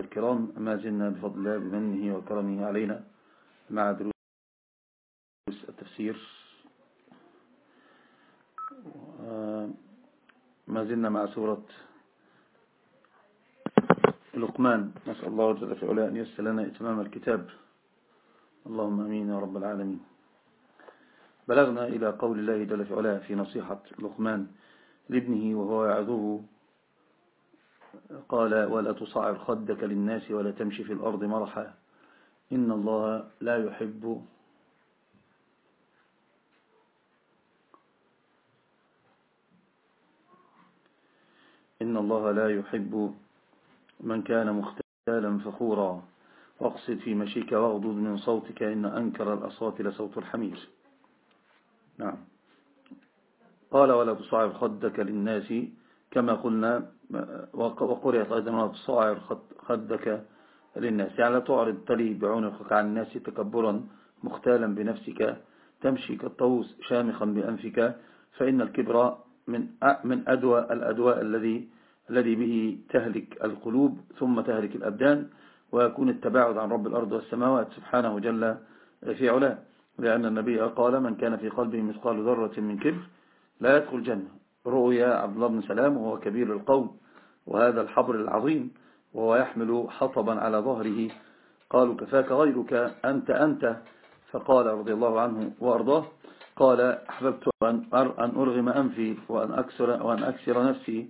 الكرام ما زلنا بفضل الله بمنه وكرمه علينا مع دروس التفسير. ما زلنا مع سورة لقمان. نسأل الله جل في علاه أن يسر لنا إتمام الكتاب. اللهم أمين يا رب العالمين. بلغنا إلى قول الله جل في علاه في نصيحة لقمان لابنه وهو يعظه قال ولا تصعر خدك للناس ولا تمشي في الأرض مرحا. إن الله لا يحب إن الله لا يحب من كان مختالا فخورا. واقصد في مشيك واغضض من صوتك إن أنكر الأصوات لصوت الحمير. نعم. قال ولا تصعر خدك للناس كما قلنا وقرأت أيضا تصعر خدك للناس. يعني لا تعرض تلي بعنقك عن الناس تكبرا مختالا بنفسك تمشي كالطوس شامخا بأنفك فإن الكبر من من أدوى الأدواء الذي الذي به تهلك القلوب ثم تهلك الأبدان ويكون التباعد عن رب الأرض والسماوات سبحانه جل في علاه. لأن النبي قال من كان في قلبه مثقال ذرة من كبر لا يدخل الجنة. رؤيا عبد الله بن سلام وهو كبير القوم وهذا الحبر العظيم وهو يحمل حطبا على ظهره. قالوا كفاك غيرك أنت أنت؟ فقال رضي الله عنه وأرضاه قال أحببت أن أرغم أنفي وأن أكسر, وأن أكسر نفسي.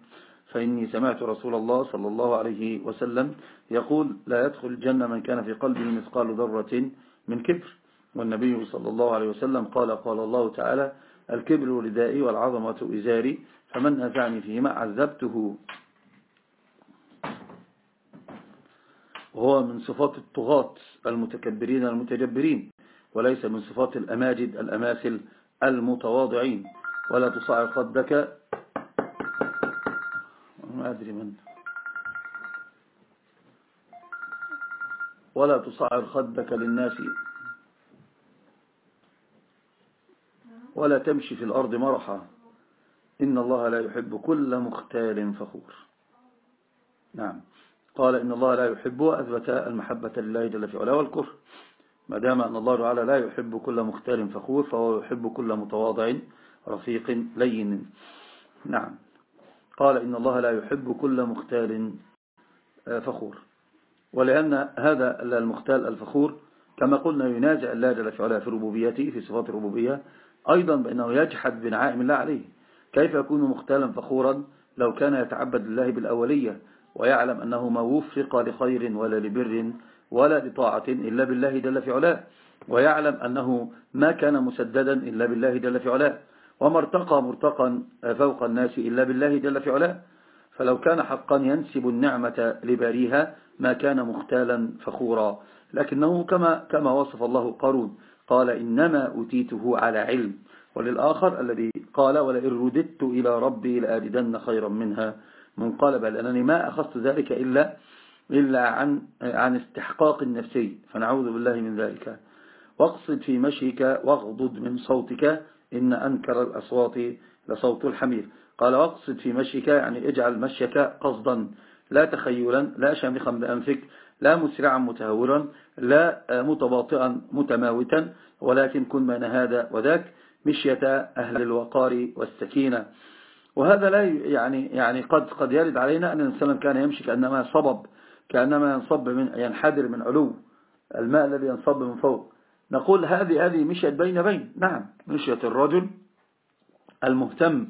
فإني سمعت رسول الله صلى الله عليه وسلم يقول لا يدخل الجنة من كان في قلبه مثقال ذرة من كبر. والنبي صلى الله عليه وسلم قال قال الله تعالى الكبر ردائي والعظمة إزاري فمن نزعني فيما عذبته. وهو من صفات الطغاة المتكبرين المتجبرين وليس من صفات الأماجد الأماثل المتواضعين. ولا تصعر خدك. ما أدري من. ولا تصعر خدك للناس. ولا تمشي في الأرض مرحا. إن الله لا يحب كل مختال فخور. نعم. قال إن الله لا يحب أثبت المحبة لله جل في علاه والكفر. ما دام أن الله تعالى لا يحب كل مختال فخور فهو يحب كل متواضع رفيق لين. نعم. قال إن الله لا يحب كل مختال فخور. ولأن هذا المختال الفخور كما قلنا ينازع الله جل في علاه في ربوبيته في صفات الربوبية أيضا بأنه يجحد بنعائم الله عليه. كيف يكون مختالا فخورا لو كان يتعبد الله بالأولية ويعلم أنه ما وفق لخير ولا لبر ولا لطاعة إلا بالله جل في علاه ويعلم أنه ما كان مسددا إلا بالله جل في علاه وما ارتقى مرتقا فوق الناس إلا بالله جل في علاه. فلو كان حقا ينسب النعمة لباريها ما كان مختالا فخورا. لكنه كما, كما وصف الله قارون قال إنما أتيته على علم. وللآخر الذي قال ولئن رددت إلى ربي لأجدن خيرا منها. منقلبا لأنني ما أخذت ذلك إلا إلا عن عن استحقاق النفسي. فنعوذ بالله من ذلك. واقصد في مشيك واغضض من صوتك إن أنكر الأصوات لصوت الحمير. قال واقصد في مشيك يعني اجعل مشيك قصدا. لا تخيلا لا شامخا بأنفك لا مسرعا متهورا لا متباطئا متماوتا ولكن كن بين هذا وذاك مشية أهل الوقار والسكينة. وهذا لا يعني يعني قد قد يرد علينا أن الإنسان كان يمشي كأنما صبب كأنما ينصب من ينحدر من علو الماء الذي ينصب من فوق. نقول هذه هذه مشيت بين بين. نعم مشيت الرجل المهتم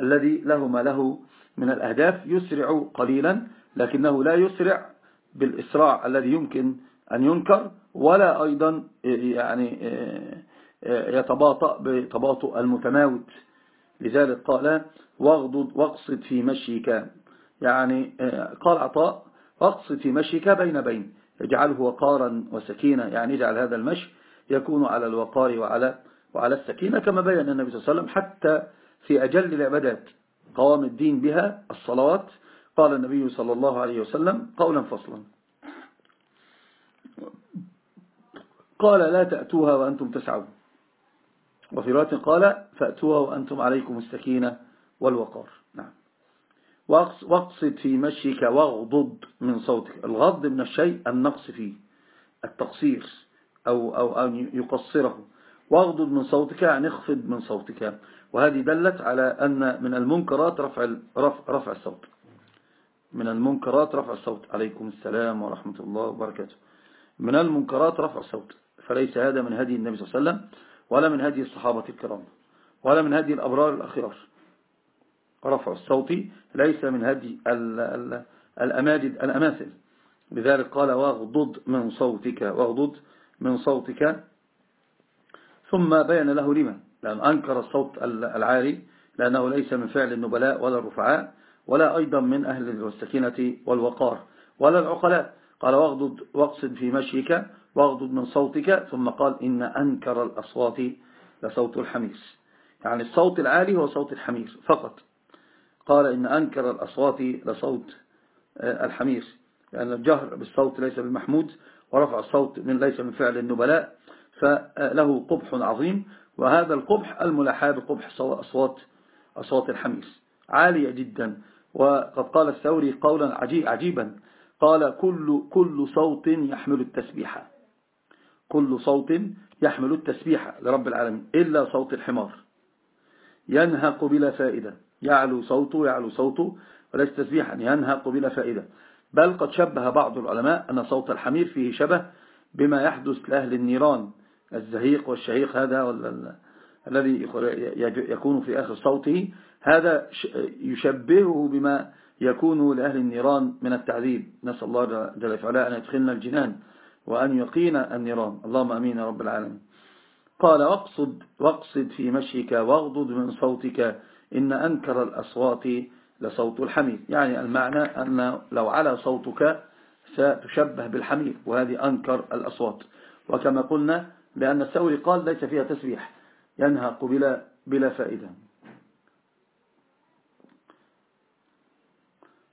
الذي له ما له من الأهداف يسرع قليلا لكنه لا يسرع بالإسراع الذي يمكن أن ينكر ولا أيضا يعني يتباطأ بتباطؤ المتماوت لذلك قال واغضض واقصد في مشيك. يعني قال عطاء واقصد في مشيك بين بين اجعله وقارا وسكينة يعني اجعل هذا المشي يكون على الوقار وعلى وعلى السكينة كما بين النبي صلى الله عليه وسلم حتى في أجل العبادات. قوام الدين بها الصلوات. قال النبي صلى الله عليه وسلم قولا فصلا. قال لا تأتوها وأنتم تسعون. وفي رواية قال فأتوها وأنتم عليكم السكينة والوقار. نعم. واقصد في مشيك واغضض من صوتك. الغض من الشيء النقص فيه. التقصير أو, أو أن يقصره. واغضض من صوتك يعني اخفض من صوتك. وهذه دلت على أن من المنكرات رفع, رفع, رفع الصوت. من المنكرات رفع الصوت. عليكم السلام ورحمة الله وبركاته. من المنكرات رفع الصوت. فليس هذا من هدي النبي صلى الله عليه وسلم ولا من هدي الصحابة الكرام ولا من هدي الأبرار الأخيار. رفع الصوت ليس من هدي الأماجد الأماثل. لذلك قال واغضض من صوتك واغضض من صوتك ثم بين له لما لأن أنكر الصوت العالي لأنه ليس من فعل النبلاء ولا الرفعاء ولا أيضا من أهل السكينة والوقار ولا العقلاء. قال واغضض واقصد في مشيك واغضض من صوتك. ثم قال إن أنكر الأصوات لصوت الحمير يعني الصوت العالي هو صوت الحمير فقط. قال إن أنكر الأصوات لصوت آه، الحمير لأن الجهر بالصوت ليس بالمحمود ورفع الصوت من ليس من فعل النبلاء. فله قبح عظيم وهذا القبح الملاحاة بقبح أصوات أصوات الحمير عالية جدا. وقد قال الثوري قولا عجيبا. قال كل, كل صوت يحمل التسبيحة كل صوت يحمل التسبيحة لرب العالمين إلا صوت الحمار. ينهق بلا فائدة. يعلو صوته يعلو صوته وليس تسبيحا ينهق بلا فائدة. بل قد شبه بعض العلماء أن صوت الحمير فيه شبه بما يحدث لأهل النيران. الزهيق والشهيق هذا الذي يكون في آخر صوته. هذا يشبهه بما يكون لأهل النيران من التعذيب. نسأل الله جل وعلا أن يدخلنا الجنان وأن يقينا النيران. اللهم أمين رب العالمين. قال واقصد, واقصد في مشيك واغضض من صوتك إن أنكر الأصوات لصوت الحمير يعني المعنى أن لو على صوتك ستشبه بالحمير وهذه أنكر الأصوات. وكما قلنا لأن الثوري قال ليس فيها تسبيح ينهق بلا, بلا فائدة.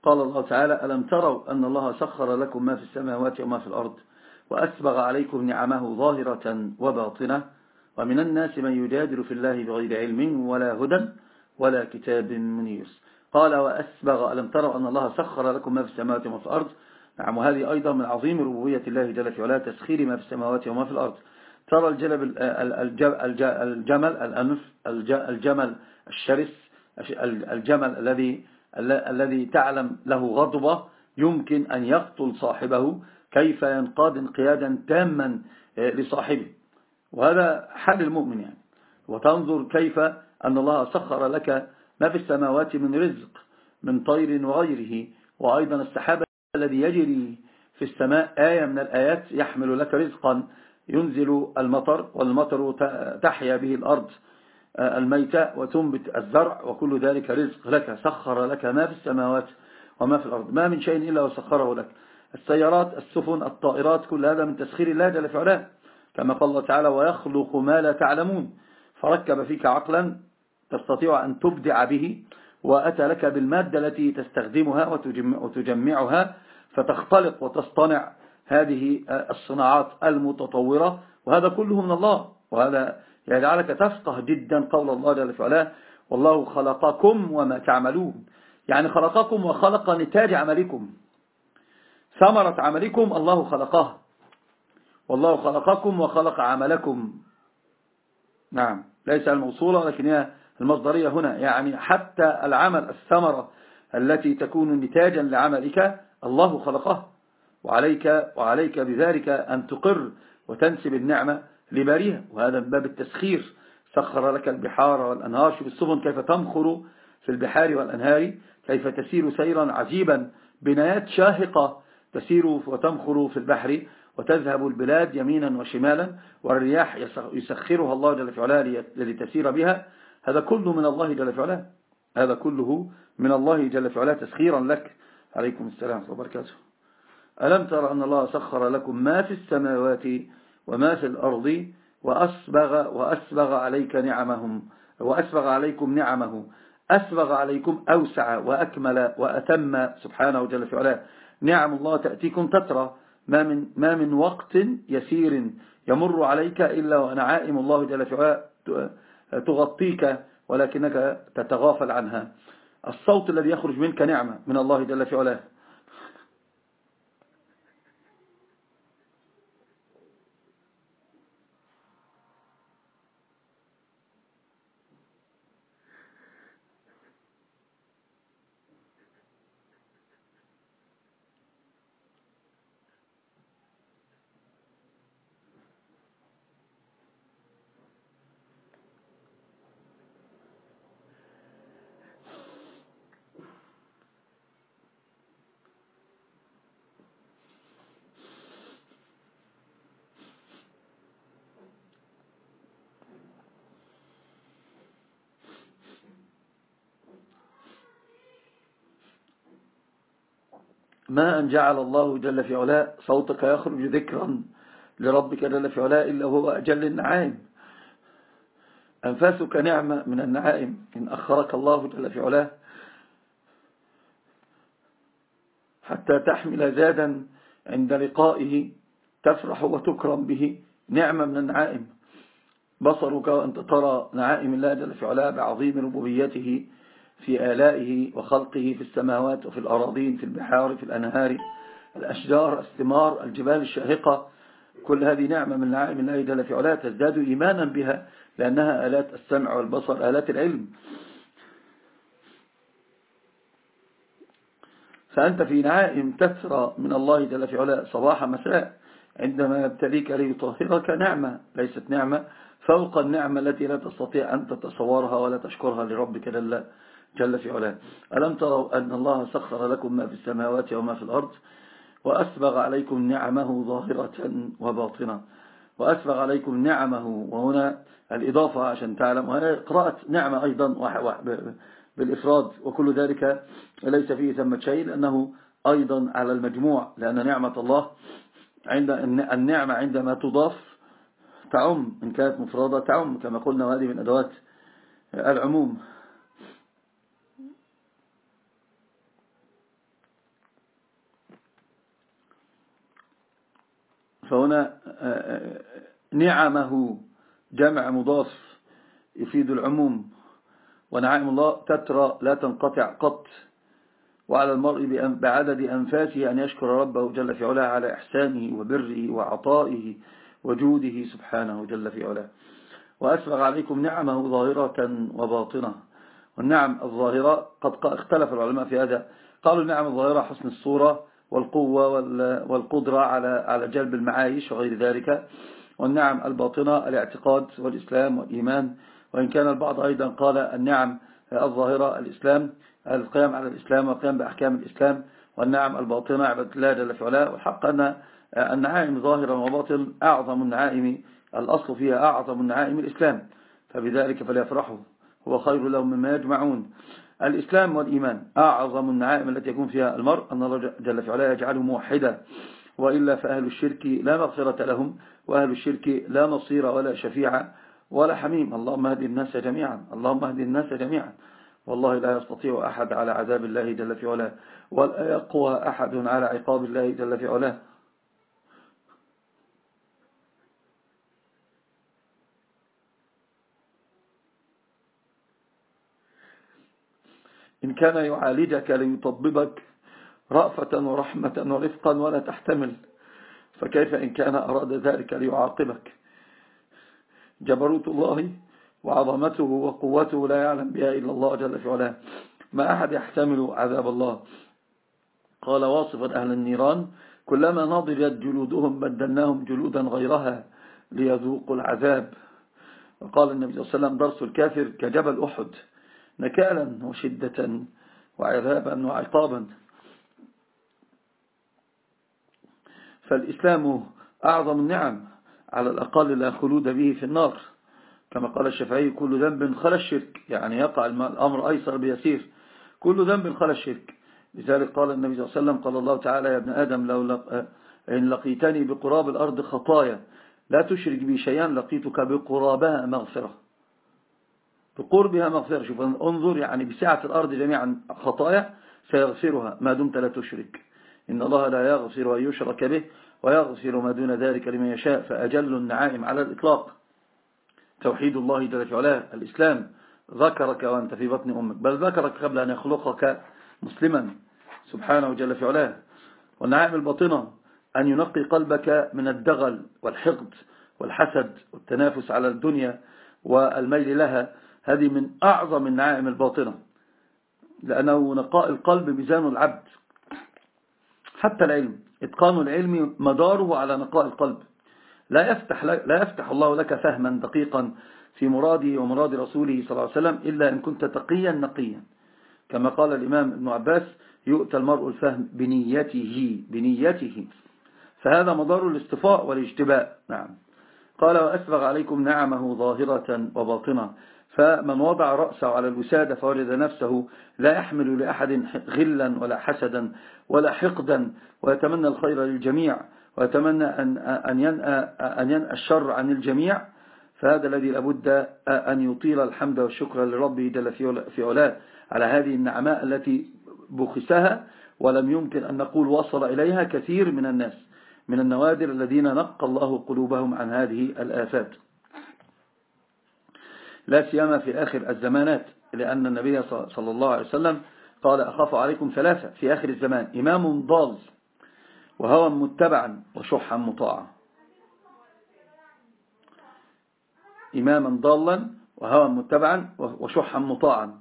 قال الله تعالى ألم تروا أن الله سخر لكم ما في السماوات وما في الأرض وأسبغ عليكم نعمه ظاهرة وباطنة ومن الناس من يجادل في الله بغير علم ولا هدى ولا كتاب منير قال وأسبغ ألم تروا أن الله سخر لكم ما في السماوات وما في الأرض؟ نعم وهذه أيضا من عظيم ربوبية الله جل وعلا تسخير ما في السماوات وما في الأرض. ترى الجلب الجمل الأنف الجمل الشرس الجمل الذي الذي تعلم له غضبة يمكن أن يقتل صاحبه كيف ينقاد انقيادا تاما آه، لصاحبه. وهذا حال المؤمن يعني. وتنظر كيف أن الله سخر لك ما في السماوات من رزق من طير وغيره. وأيضا السحاب الذي يجري في السماء آية من الآيات يحمل لك رزقا. ينزل المطر والمطر تحيا به الأرض آه، الميتة وتنبت الزرع وكل ذلك رزق لك سخر لك ما في السماوات وما في الأرض. ما من شيء إلا وسخره لك. السيارات السفن الطائرات كل هذا من تسخير الله جل فعلا كما قال الله تعالى ويخلق ما لا تعلمون فركب فيك عقلا تستطيع أن تبدع به وأتى لك بالمادة التي تستخدمها وتجمعها فتختلق وتصطنع. هذه الصناعات المتطورة وهذا كله من الله وهذا يجعلك تفقه جدا قول الله جل وعلا والله خلقكم وما تعملون. يعني خلقكم وخلق نتاج عملكم ثمرة عملكم الله خلقها. والله خلقكم وخلق عملكم. نعم ليس الموصولة لكن هي المصدرية هنا. يعني حتى العمل الثمرة التي تكون نتاجا لعملك الله خلقها. وعليك, وعليك بذلك أن تقر وتنسب النعمة لباريها. وهذا من باب التسخير. سخر لك البحار والأنهار. شوف السفن كيف تمخر في البحار والأنهار. كيف تسير سيرا عجيبا. بنايات شاهقة تسير وتمخر في البحر. وتذهب البلاد يمينا وشمالا. والرياح يسخرها الله جل وعلا لتسير بها. هذا كله من الله جل وعلا هذا كله من الله جل وعلا تسخيرا لك. عليكم السلام وبركاته. ألم تر أن الله سخر لكم ما في السماوات وما في الأرض وأسبغ, وأسبغ عليك نعمهم وأسبغ عليكم نعمه. أسبغ عليكم أوسع وأكمل وأتم سبحانه جل في علاه. نعم الله تأتيكم تترى. ما من, ما من وقت يسير يمر عليك إلا ونعائم الله جل في علاه. تغطيك ولكنك تتغافل عنها. الصوت الذي يخرج منك نعمة من الله جل في علاه. ما أن جعل الله جل في علاء صوتك يخرج ذكرا لربك جل في علاء إلا هو أجل النعائم أنفاسك نعمة من النعائم. إن أخرك الله جل في علاه حتى تحمل زادا عند لقائه تفرح وتكرم به. نعمة من النعائم. بصرك وأنت ترى نعائم الله جل في علاه بعظيم ربوبيته. في آلائه وخلقه في السماوات وفي الأراضين في البحار في الأنهار الأشجار الثمار الجبال الشاهقة. كل هذه نعمة من نعائم الله جل في علاه تزداد إيمانا بها لأنها آلات السمع والبصر آلات العلم. فأنت في نعائم تثرى من الله جل في علاه صباح مساء. عندما يبتليك ليطهرك نعمة ليست نعمة فوق النعمة التي لا تستطيع أن تتصورها ولا تشكرها لربك جل جل في علاه. ألم تروا أن الله سخر لكم ما في السماوات وما في الأرض وأسبغ عليكم نعمه ظاهرة وباطنة. وأسبغ عليكم نعمه وهنا الإضافة عشان تعلم قراءة نعمة أيضا بالإفراد وكل ذلك ليس فيه ثمة شيء لأنه أيضا على المجموع لأن نعمة الله عند النعمة عندما تضاف تعم إن كانت مفردة تعم كما قلنا وهذه من أدوات العموم. فهنا آه، آه، نعمه جمع مضاف يفيد العموم. ونعائم الله تترى لا تنقطع قط. وعلى المرء بعدد أنفاسه أن يشكر ربه جل في علاه على إحسانه وبره وعطائه وجوده سبحانه جل في علاه. وأسبغ عليكم نعمه ظاهرة وباطنة. والنعم الظاهرة قد اختلف العلماء في هذا. قالوا النعم الظاهرة حسن الصورة. والقوة والقدرة على على جلب المعايش وغير ذلك. والنعم الباطنة الاعتقاد والإسلام والإيمان. وإن كان البعض أيضا قال النعم الظاهرة الإسلام القيام على الإسلام والقيام بأحكام الإسلام. والنعم الباطنة عبد الله جل في والحق أن النعائم ظاهرا وباطن أعظم النعائم الأصل فيها أعظم النعائم الإسلام. فبذلك فليفرحوا هو خير لهم مما يجمعون. الإسلام والإيمان. أعظم النعائم التي يكون فيها المرء أن الله جل في علاه يجعله موحدا. وإلا فأهل الشرك لا مغفرة لهم وأهل الشرك لا نصير ولا شفيع ولا حميم. اللهم اهد الناس جميعا اللهم اهد الناس جميعا. والله لا يستطيع أحد على عذاب الله جل في علاه ولا يقوى أحد على عقاب الله جل في علاه. إن كان يعالجك ليطببك رأفة ورحمة ورفقا ولا تحتمل. فكيف إن كان أراد ذلك ليعاقبك؟ جبروت الله وعظمته وقوته لا يعلم بها إلا الله جل في علاه. ما أحد يحتمل عذاب الله. قال واصفا أهل النيران كلما نضجت جلودهم بدلناهم جلودا غيرها ليذوقوا العذاب. وقال النبي صلى الله عليه وسلم درس الكافر كجبل أحد. نكالا وشدة وعذابا وعقابا. فالإسلام أعظم النعم على الأقل لا خلود به في النار. كما قال الشافعي كل ذنب خلى الشرك. يعني يقع الأمر أيسر بيسير. كل ذنب خلى الشرك. لذلك قال النبي صلى الله عليه وسلم قال الله تعالى يا ابن آدم لو لق... إن لقيتني بقراب الأرض خطايا لا تشرك بي شيئا لقيتك بقرابها مغفرة. بقربها مغفرة. شوف انظر يعني بسعة الأرض جميعا خطايا سيغفرها ما دمت لا تشرك. إن الله لا يغفر أن يشرك به ويغفر ما دون ذلك لمن يشاء فأجل النعائم على الإطلاق. توحيد الله جل في علاه الإسلام. ذكرك وأنت في بطن أمك. بل ذكرك قبل أن يخلقك مسلما. سبحانه جل في علاه. والنعائم الباطنة أن ينقي قلبك من الدغل والحقد والحسد والتنافس على الدنيا والميل لها. هذه من أعظم النعائم الباطنة لأنه نقاء القلب ميزان العبد. حتى العلم إتقان العلم مداره على نقاء القلب. لا يفتح, لا يفتح الله لك فهما دقيقا في مراده ومراد رسوله صلى الله عليه وسلم إلا إن كنت تقيا نقيا. كما قال الإمام ابن عباس يؤتى المرء الفهم بنيته بنيته. فهذا مدار الاستفاء والاجتباء. نعم. قال وأسبغ عليكم نعمه ظاهرة وباطنة. فمن وضع رأسه على الوسادة فوجد نفسه لا يحمل لأحد غلا ولا حسدا ولا حقدا ويتمنى الخير للجميع ويتمنى أن, ينأى, أن ينأى الشر عن الجميع. فهذا الذي لابد أن يطيل الحمد والشكر لربه جل في علاه على هذه النعماء التي بخسها. ولم يمكن أن نقول وصل إليها كثير من الناس من النوادر الذين نقى الله قلوبهم عن هذه الآفات. لا سيما في آخر الزمانات لأن النبي صلى الله عليه وسلم قال أخاف عليكم ثلاثة في آخر الزمان إمام ضال وهوى متبعا وشحا مطاعا. إماما ضالا وهوى متبعا وشحا مطاعا.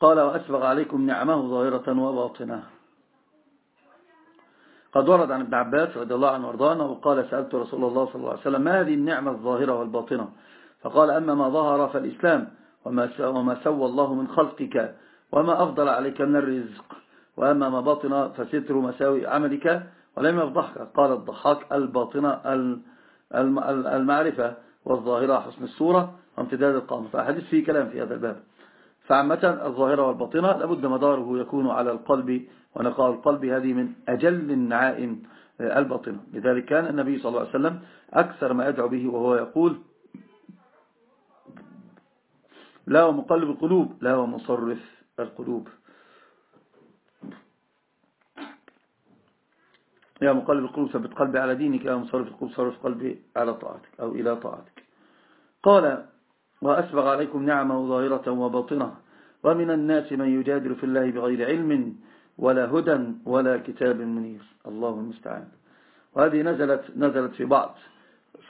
قال وأسبغ عليكم نعمه ظاهرة وباطنة. قد ورد عن ابن عباس رضي الله عنه وارضاه أنه قال سألت رسول الله صلى الله عليه وسلم ما هذه النعمة الظاهرة والباطنة؟ فقال أما ما ظهر فالإسلام وما سوى الله من خلقك وما أفضل عليك من الرزق وأما ما باطن فستر مساوي عملك ولم يفضحك. قال الضحاك الباطنة المعرفة والظاهرة حسن الصورة وامتداد القامة فأحدث فيه كلام في هذا الباب. فعامة الظاهرة والباطنة لابد مداره يكون على القلب ونقاء القلب هذه من أجل النعائم الباطنة. لذلك كان النبي صلى الله عليه وسلم أكثر ما يدعو به وهو يقول لا ومقلب القلوب لا ومصرف القلوب. يا مقلب القلوب ثبت قلبي على دينك يا مصرف القلوب صرف قلبي على طاعتك أو إلى طاعتك. قال وأسبغ عليكم نعمة ظاهرة وباطنة. ومن الناس من يجادل في الله بغير علم ولا هدى ولا كتاب منير. الله المستعان. وهذه نزلت نزلت في بعض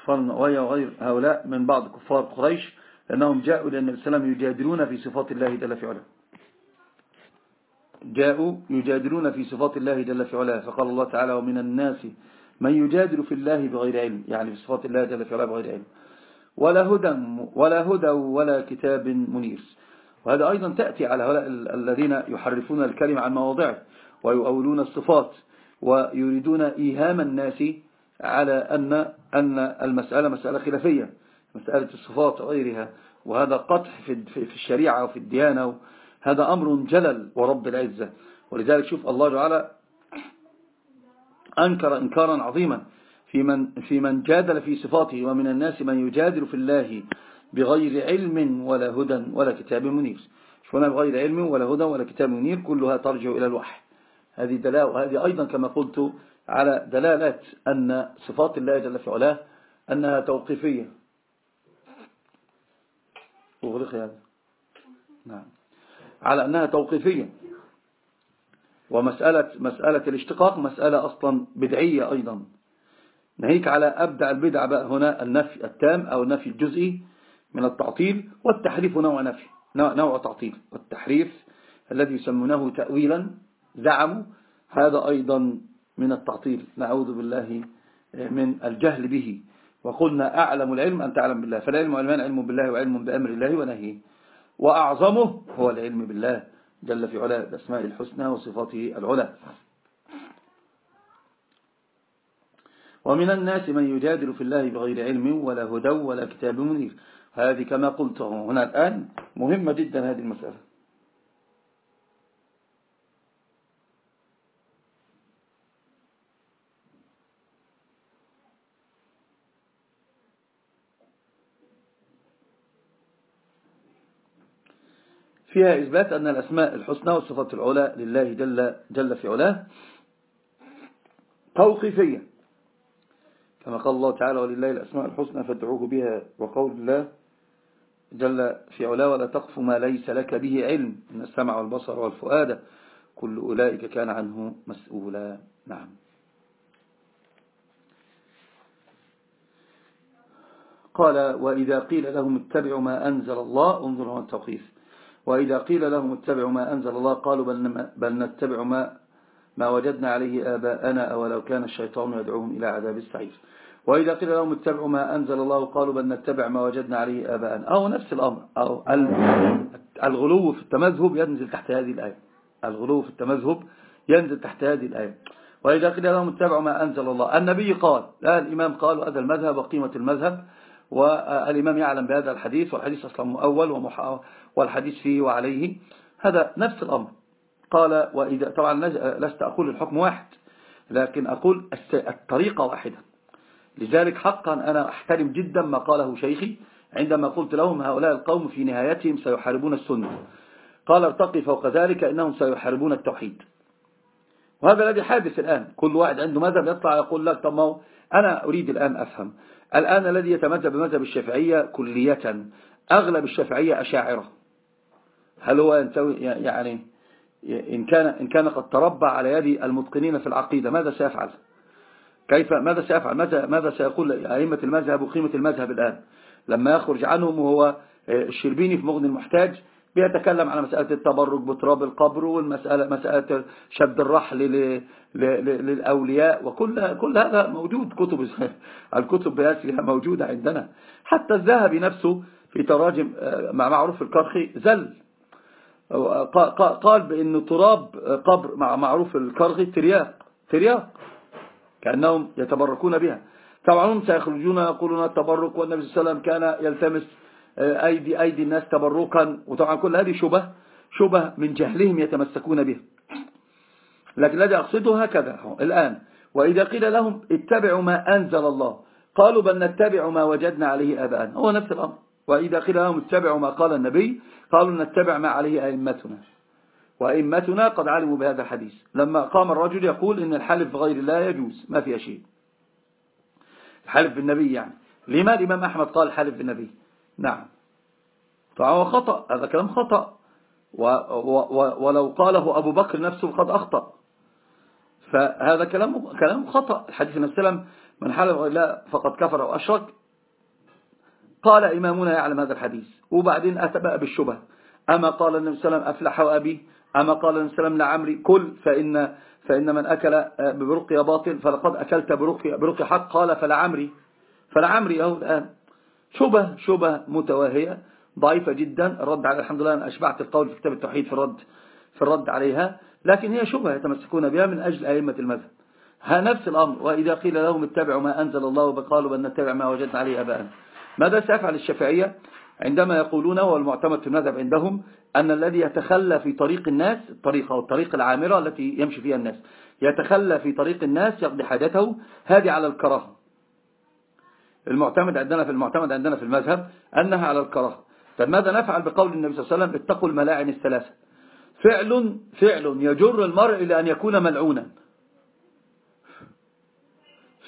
وهي وغير هؤلاء من بعض كفار قريش لأنهم جاءوا لأن السلام يجادلون في صفات الله جل في علاه. جاءوا يجادلون في صفات الله جل في علاه. فقال الله تعالى ومن الناس من يجادل في الله بغير علم. يعني في صفات الله جل في علاه بغير علم. ولا هدى ولا هدى ولا كتاب منير. وهذا أيضا تأتي على هؤلاء الذين يحرفون الكلمة عن مواضعه ويؤولون الصفات ويريدون إيهام الناس على أن أن المسألة مسألة خلافية مسألة الصفات وغيرها. وهذا قطح في الشريعة وفي الديانة. هذا أمر جلل ورب العزة. ولذلك شوف الله تعالى أنكر إنكارا عظيما في من, في من جادل في صفاته ومن الناس من يجادل في الله بغير علم ولا هدى ولا كتاب منير. شونا بغير علم ولا هدى ولا كتاب منير كلها ترجع إلى الوحي. هذه دلالة وهذه أيضا كما قلت على دلالة أن صفات الله جل في علاه أنها توقيفية. أغلق هذا نعم. على أنها توقيفية. ومسألة مسألة الاشتقاق مسألة أصلا بدعية أيضا. نهيك على أبدع البدع بقى هنا النفي التام أو النفي الجزئي من التعطيل والتحريف نوع نفي نوع تعطيل. والتحريف الذي يسمونه تأويلا زعموا هذا أيضا من التعطيل. نعوذ بالله من الجهل به. وقلنا أعلم العلم أن تعلم بالله. فالعلم علمان علم بالله وعلم بأمر الله ونهيه. وأعظمه هو العلم بالله جل في علا بأسماء الحسنى وصفاته العلا ومن الناس من يجادل في الله بغير علم ولا هدى ولا كتاب منير. هذه كما قلت هنا الآن مهمة جدا هذه المسألة. فيها إثبات أن الأسماء الحسنى والصفات العلى لله جل, جل في علاه توقيفية كما قال الله تعالى ولله الأسماء الحسنى فادعوه بها وقول الله جل في علاه ولا تقف ما ليس لك به علم من السمع والبصر والفؤاد كل أولئك كان عنه مسؤولا. نعم. قال وإذا قيل لهم اتبعوا ما أنزل الله انظروا التوقيف. وإذا قيل لهم اتبعوا ما أنزل الله قالوا بل, بل نتبع ما, ما وجدنا عليه آباءنا أولو كان الشيطان يدعوهم إلى عذاب السعير. وإذا قيل لهم اتبعوا ما أنزل الله قالوا بل نتبع ما وجدنا عليه آباءنا. أو نفس الأمر. أو الغلو في التمذهب ينزل تحت هذه الآية. الغلو في التمذهب ينزل تحت هذه الآية. وإذا قيل لهم اتبعوا ما أنزل الله. النبي قال لا الإمام قال هذا المذهب وقيمة المذهب. والإمام يعلم بهذا الحديث والحديث أصلا مؤول والحديث فيه وعليه. هذا نفس الأمر. قال وإذا طبعا لست أقول الحكم واحد لكن أقول الطريقة واحدة. لذلك حقا أنا أحترم جدا ما قاله شيخي عندما قلت لهم هؤلاء القوم في نهايتهم سيحاربون السنة. قال ارتقي فوق ذلك إنهم سيحاربون التوحيد. وهذا الذي حادث الآن. كل واحد عنده مذهب يطلع يقول لك طب ما أنا أريد الآن أفهم. الآن الذي يتمذهب بمذهب الشافعية كلية أغلب الشافعية أشاعرة. هل هو يعني إن كان, إن كان قد تربى على يد المتقنين في العقيدة ماذا سيفعل؟ كيف ماذا سيفعل؟ ماذا, ماذا سيقول أئمة المذهب وقيمة المذهب الآن؟ لما يخرج عنهم وهو الشربيني في مغني المحتاج بيتكلم على مسألة التبرك بتراب القبر والمسألة مسألة شد الرحل للأولياء وكل كل هذا موجود كتب الكتب بأسرها موجودة عندنا. حتى الذهبي نفسه في تراجم مع معروف الكرخي زل. قال بأن تراب قبر مع معروف الكرخي ترياق ترياق كأنهم يتبركون بها. طبعا سيخرجون يقولون التبرك والنبي صلى الله عليه وسلم كان يلتمس أيدي, أيدي الناس تبركا. وطبعا كل هذه شبه شبه من جهلهم يتمسكون به لكن الذي أقصده هكذا الآن. وإذا قيل لهم اتبعوا ما أنزل الله قالوا بل نتبع ما وجدنا عليه آباءنا. هو نفس الأمر. وإذا قيل لهم اتبعوا ما قال النبي قالوا نتبع ما عليه أئمتنا. وأئمتنا قد علموا بهذا الحديث. لما قام الرجل يقول إن الحلف بغير الله يجوز ما فيها شيء. الحلف بالنبي يعني. لما الإمام أحمد قال الحلف بالنبي؟ نعم. فهو خطأ هذا كلام خطأ. ولو قاله أبو بكر نفسه قد أخطأ. فهذا كلام كلام خطأ. الحديث النبي صلى الله عليه وسلم من حلف لا فقد كفر أو أشرك قال إمامنا يعلم هذا الحديث. وبعدين أتى بقى بالشبه. أما قال النبي صلى الله عليه وسلم أفلح وأبي أما قال النبي صلى الله عليه وسلم لعمري كل فإن, فإن من أكل برقية باطل فلقد أكلت برقية, برقية حق. قال فلعمري فلعمري أهو الآن. شبه شبه متواهية ضعيفة جدا. الرد على الحمد لله أنا أشبعت القول في كتاب التوحيد في الرد في الرد عليها. لكن هي شبهة يتمسكون بها من أجل أئمة المذهب. ها نفس الأمر. وإذا قيل لهم اتبعوا ما أنزل الله بقالوا بل نتبع ما وجدنا عليه أباءنا. ماذا سيفعل الشافعية عندما يقولون والمعتمد في المذهب عندهم أن الذي يتخلى في طريق الناس الطريقة أو الطريق العامرة التي يمشي فيها الناس يتخلى في طريق الناس يقضي حاجته هذه على الكراهة. المعتمد عندنا في المعتمد عندنا في المذهب أنها على الكراهة. فماذا نفعل بقول النبي صلى الله عليه وسلم؟ اتقوا الملاعن الثلاثة. فعل فعل يجر المرء إلى أن يكون ملعونا.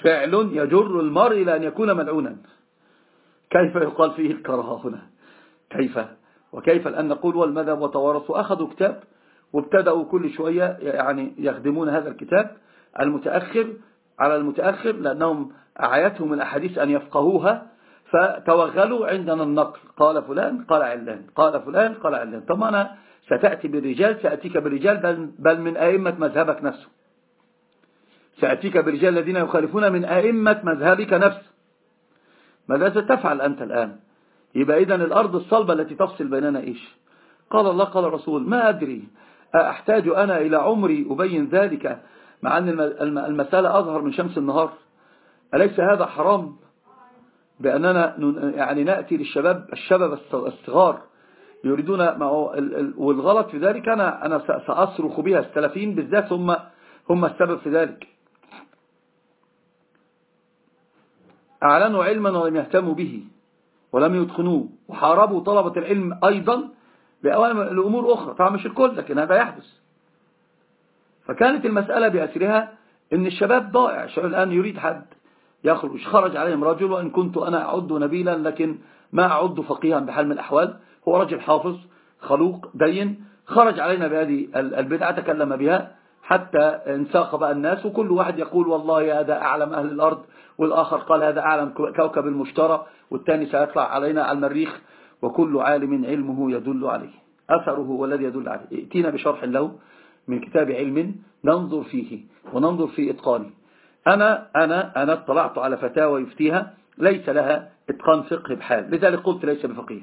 فعل يجر المرء إلى أن يكون ملعونا. كيف يقال فيه الكراهة هنا؟ كيف؟ وكيف؟ الآن نقول والمذهب وتوارثوا أخذوا كتاب وابتدأوا كل شوية يعني يخدمون هذا الكتاب المتأخر على المتأخر لأنهم أعيتهم الأحاديث أن يفقهوها فتوغلوا عندنا النقل. قال فلان قال علان. قال فلان قال علان. طب أنا ستأتي بالرجال سأتيك بالرجال بل, بل من أئمة مذهبك نفسه. سأتيك بالرجال الذين يخالفون من أئمة مذهبك نفسه. ماذا ستفعل أنت الآن؟ يبقى إذن الأرض الصلبة التي تفصل بيننا إيش؟ قال الله قال الرسول ما أدري أحتاج أنا إلى عمري أبين ذلك مع أن المسألة أظهر من شمس النهار. أليس هذا حرام؟ بأننا يعني نأتي للشباب الشباب الصغار يريدون والغلط في ذلك أنا, أنا سأصرخ بها السلفين بالذات هم, هم السبب في ذلك. أعلنوا علما ولم يهتموا به ولم يدخنوه وحاربوا طلبة العلم أيضا بأمور أخرى. طبعا مش الكل لكن هذا يحدث. فكانت المسألة بأسرها إن الشباب ضائع. الشباب الآن يريد حد يخرج. خرج عليهم رجل؟ وإن كنت أنا أعد نبيلا لكن ما أعد فقيها بحال من الأحوال. هو رجل حافظ خلوق دين. خرج علينا بهذه البدعة تكلم بها. حتى انساق بقى الناس وكل واحد يقول والله هذا أعلم أهل الأرض والآخر قال هذا أعلم كوكب المشترى والثاني سيطلع علينا على المريخ وكل عالم علمه يدل عليه. أثره هو الذي يدل عليه. ائتينا بشرح له من كتاب علم ننظر فيه وننظر في إتقانه. أنا, أنا, أنا اطلعت على فتاوى يفتيها ليس لها إتقان فقه بحال. لذلك قلت ليس بفقيه.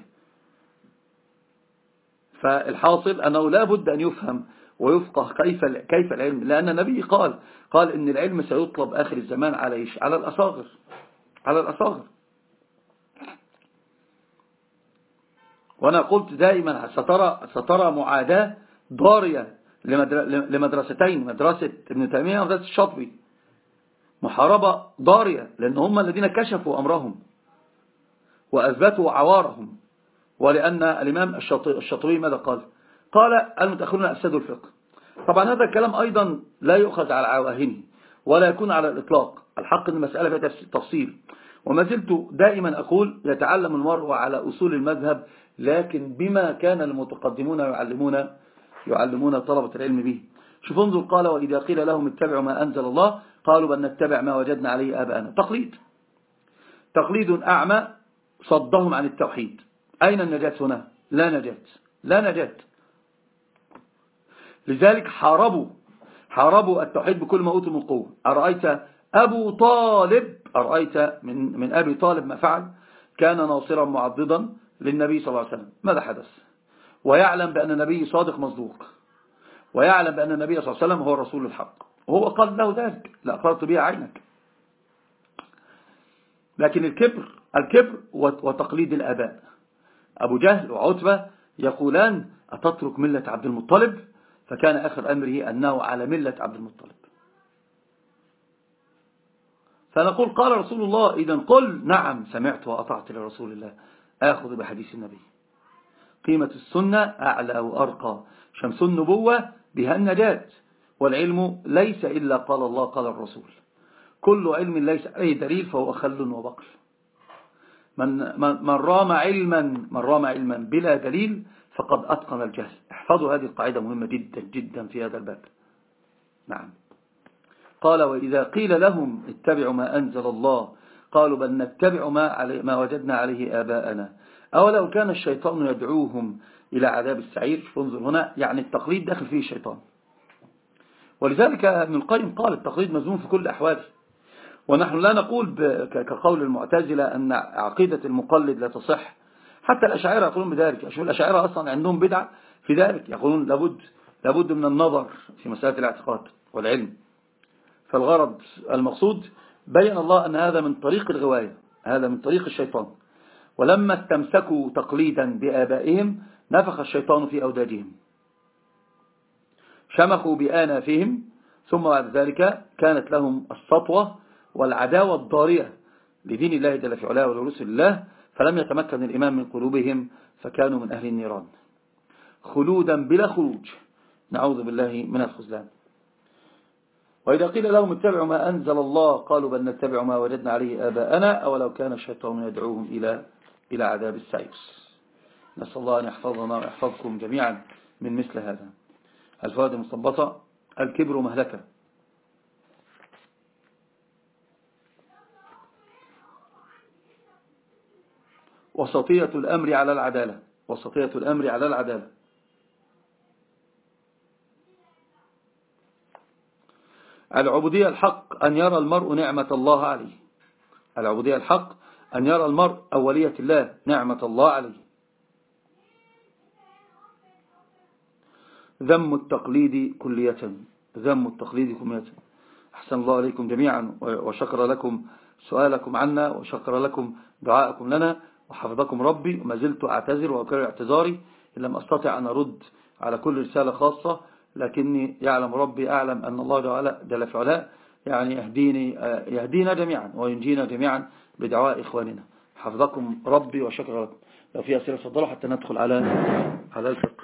فالحاصل أنه لا بد أن يفهم ويفقه كيف كيف العلم. لأن النبي قال قال إن العلم سيطلب آخر الزمان على إيش؟ على الأصاغر. على الأصاغر. وأنا قلت دائما سترى سترى معاداة ضارية لمدرستين مدرسة ابن تيمية ومدرسة الشاطبي. محاربة ضارية لأن هم الذين كشفوا أمرهم وأثبتوا عوارهم. ولأن الإمام الشاطبي ماذا قال؟ قال المتأخرون أفسدوا الفقه. طبعا هذا الكلام أيضا لا يؤخذ على عواهنه ولا يكون على الإطلاق. الحق أن المسألة فيها تفصيل. وما زلت دائما أقول يتعلم المرء على أصول المذهب لكن بما كان المتقدمون يعلمون يعلمون طلبة العلم به. شوف انظر قال وإذا قيل لهم اتبعوا ما أنزل الله قالوا بل نتبع ما وجدنا عليه آباءنا. تقليد. تقليد أعمى صدهم عن التوحيد. أين النجاة هنا؟ لا نجاة. لا نجاة. لذلك حاربوا حاربوا التوحيد بكل ما أوتوا من قوة. أرأيت أبو طالب أرأيت من, من أبي طالب ما فعل؟ كان ناصرا معضدا للنبي صلى الله عليه وسلم. ماذا حدث؟ ويعلم بأن النبي صادق مصدوق. ويعلم بأن النبي صلى الله عليه وسلم هو الرسول الحق. وهو قال له ذلك. لأقررت بها عينك. لكن الكبر الكبر وتقليد الآباء. أبو جهل وعتبة يقولان أتترك ملة عبد المطلب؟ فكان آخر أمره أنه على ملة عبد المطلب. فنقول قال رسول الله إذا قل نعم سمعت وأطعت لرسول الله. آخذ بحديث النبي. قيمة السنة أعلى وأرقى. شمس النبوة بها النجاة. والعلم ليس إلا قال الله قال الرسول. كل علم ليس أي دليل فهو خل وبقل. من, من رام علما من رام علما بلا دليل فقد أتقن الجهل. احفظوا هذه القاعدة مهمة جدا جدا في هذا الباب. نعم. قال وإذا قيل لهم اتبعوا ما أنزل الله قالوا بل نتبع ما, ما وجدنا عليه آباءنا أولو كان الشيطان يدعوهم إلى عذاب السعير؟ انظر هنا يعني التقليد داخل فيه الشيطان. ولذلك ابن القيم قال التقليد مزمون في كل أحواله ونحن لا نقول كقول المعتزلة أن عقيدة المقلد لا تصح. حتى الأشاعرة يقولون بذلك. الأشاعرة أصلا عندهم بدعة؟ في ذلك يقولون لابد, لابد من النظر في مسألة الاعتقاد والعلم. فالغرض المقصود بين الله أن هذا من طريق الغواية هذا من طريق الشيطان. ولما استمسكوا تقليدا بآبائهم نفخ الشيطان في أوداجهم شمخوا بآنافهم ثم بعد ذلك كانت لهم السطوة والعداوة الضارية لدين الله جل في علاه ولرسل الله فلم يتمكن الإمام من قلوبهم فكانوا من أهل النيران. خلودا بلا خروج. نعوذ بالله من الخزلان. وإذا قيل لهم اتبعوا ما أنزل الله قالوا بل نتبع ما وجدنا عليه آباءنا أولو كان الشيطان يدعوهم إلى إلى عذاب السعير. نسأل الله أن يحفظنا ويحفظكم جميعا من مثل هذا. الفوائد المصبطة الكبر مهلكة. وسطية الأمر على العدالة. وسطية الأمر على العدالة. العبودية الحق أن يرى المرء نعمة الله عليه. العبودية الحق أن يرى المرء أولية الله نعمة الله عليه. ذم التقليد كلية. ذم التقليد كلية. أحسن الله عليكم جميعا وشكر لكم سؤالكم عنا وشكر لكم دعاءكم لنا وحفظكم ربي وما زلت أعتذر وأكرر اعتذاري إن لم أستطع أن أرد على كل رسالة خاصة. لكني يعلم ربي أعلم أن الله جل في علاء يعني يهديني يهدينا جميعا وينجينا جميعا بدعاء إخواننا. حفظكم ربي وشكر لكم لو في أسئلة فضلوا حتى ندخل على على الفقه.